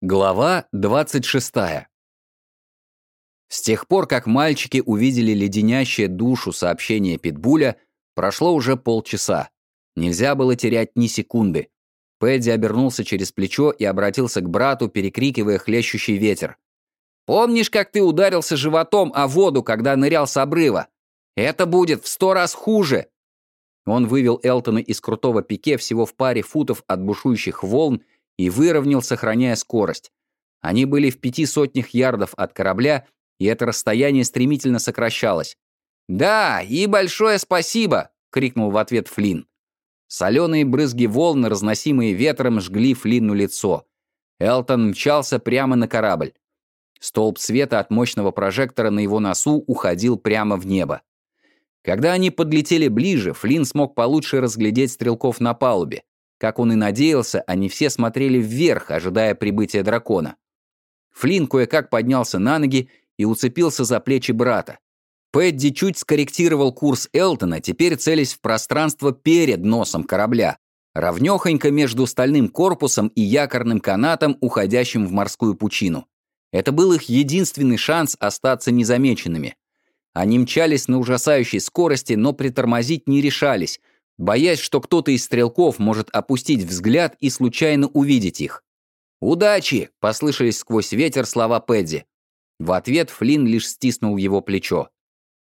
Глава 26. С тех пор, как мальчики увидели леденящее душу сообщение Питбуля, прошло уже полчаса. Нельзя было терять ни секунды. Пэдди обернулся через плечо и обратился к брату, перекрикивая хлещущий ветер. «Помнишь, как ты ударился животом о воду, когда нырял с обрыва? Это будет в сто раз хуже!» Он вывел Элтона из крутого пике всего в паре футов от бушующих волн и выровнял, сохраняя скорость. Они были в пяти сотнях ярдов от корабля, и это расстояние стремительно сокращалось. «Да, и большое спасибо!» — крикнул в ответ Флинн. Соленые брызги волн, разносимые ветром, жгли Флинну лицо. Элтон мчался прямо на корабль. Столб света от мощного прожектора на его носу уходил прямо в небо. Когда они подлетели ближе, Флинн смог получше разглядеть стрелков на палубе. Как он и надеялся, они все смотрели вверх, ожидая прибытия дракона. Флинн кое-как поднялся на ноги и уцепился за плечи брата. Пэдди чуть скорректировал курс Элтона, теперь целясь в пространство перед носом корабля, равнёхонько между стальным корпусом и якорным канатом, уходящим в морскую пучину. Это был их единственный шанс остаться незамеченными. Они мчались на ужасающей скорости, но притормозить не решались, боясь, что кто-то из стрелков может опустить взгляд и случайно увидеть их. «Удачи!» — послышались сквозь ветер слова Пэдди. В ответ Флинн лишь стиснул его плечо.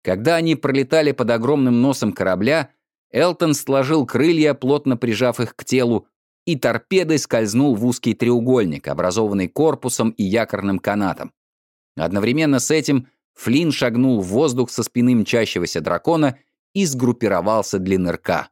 Когда они пролетали под огромным носом корабля, Элтон сложил крылья, плотно прижав их к телу, и торпедой скользнул в узкий треугольник, образованный корпусом и якорным канатом. Одновременно с этим Флинн шагнул в воздух со спины мчащегося дракона и сгруппировался для нырка.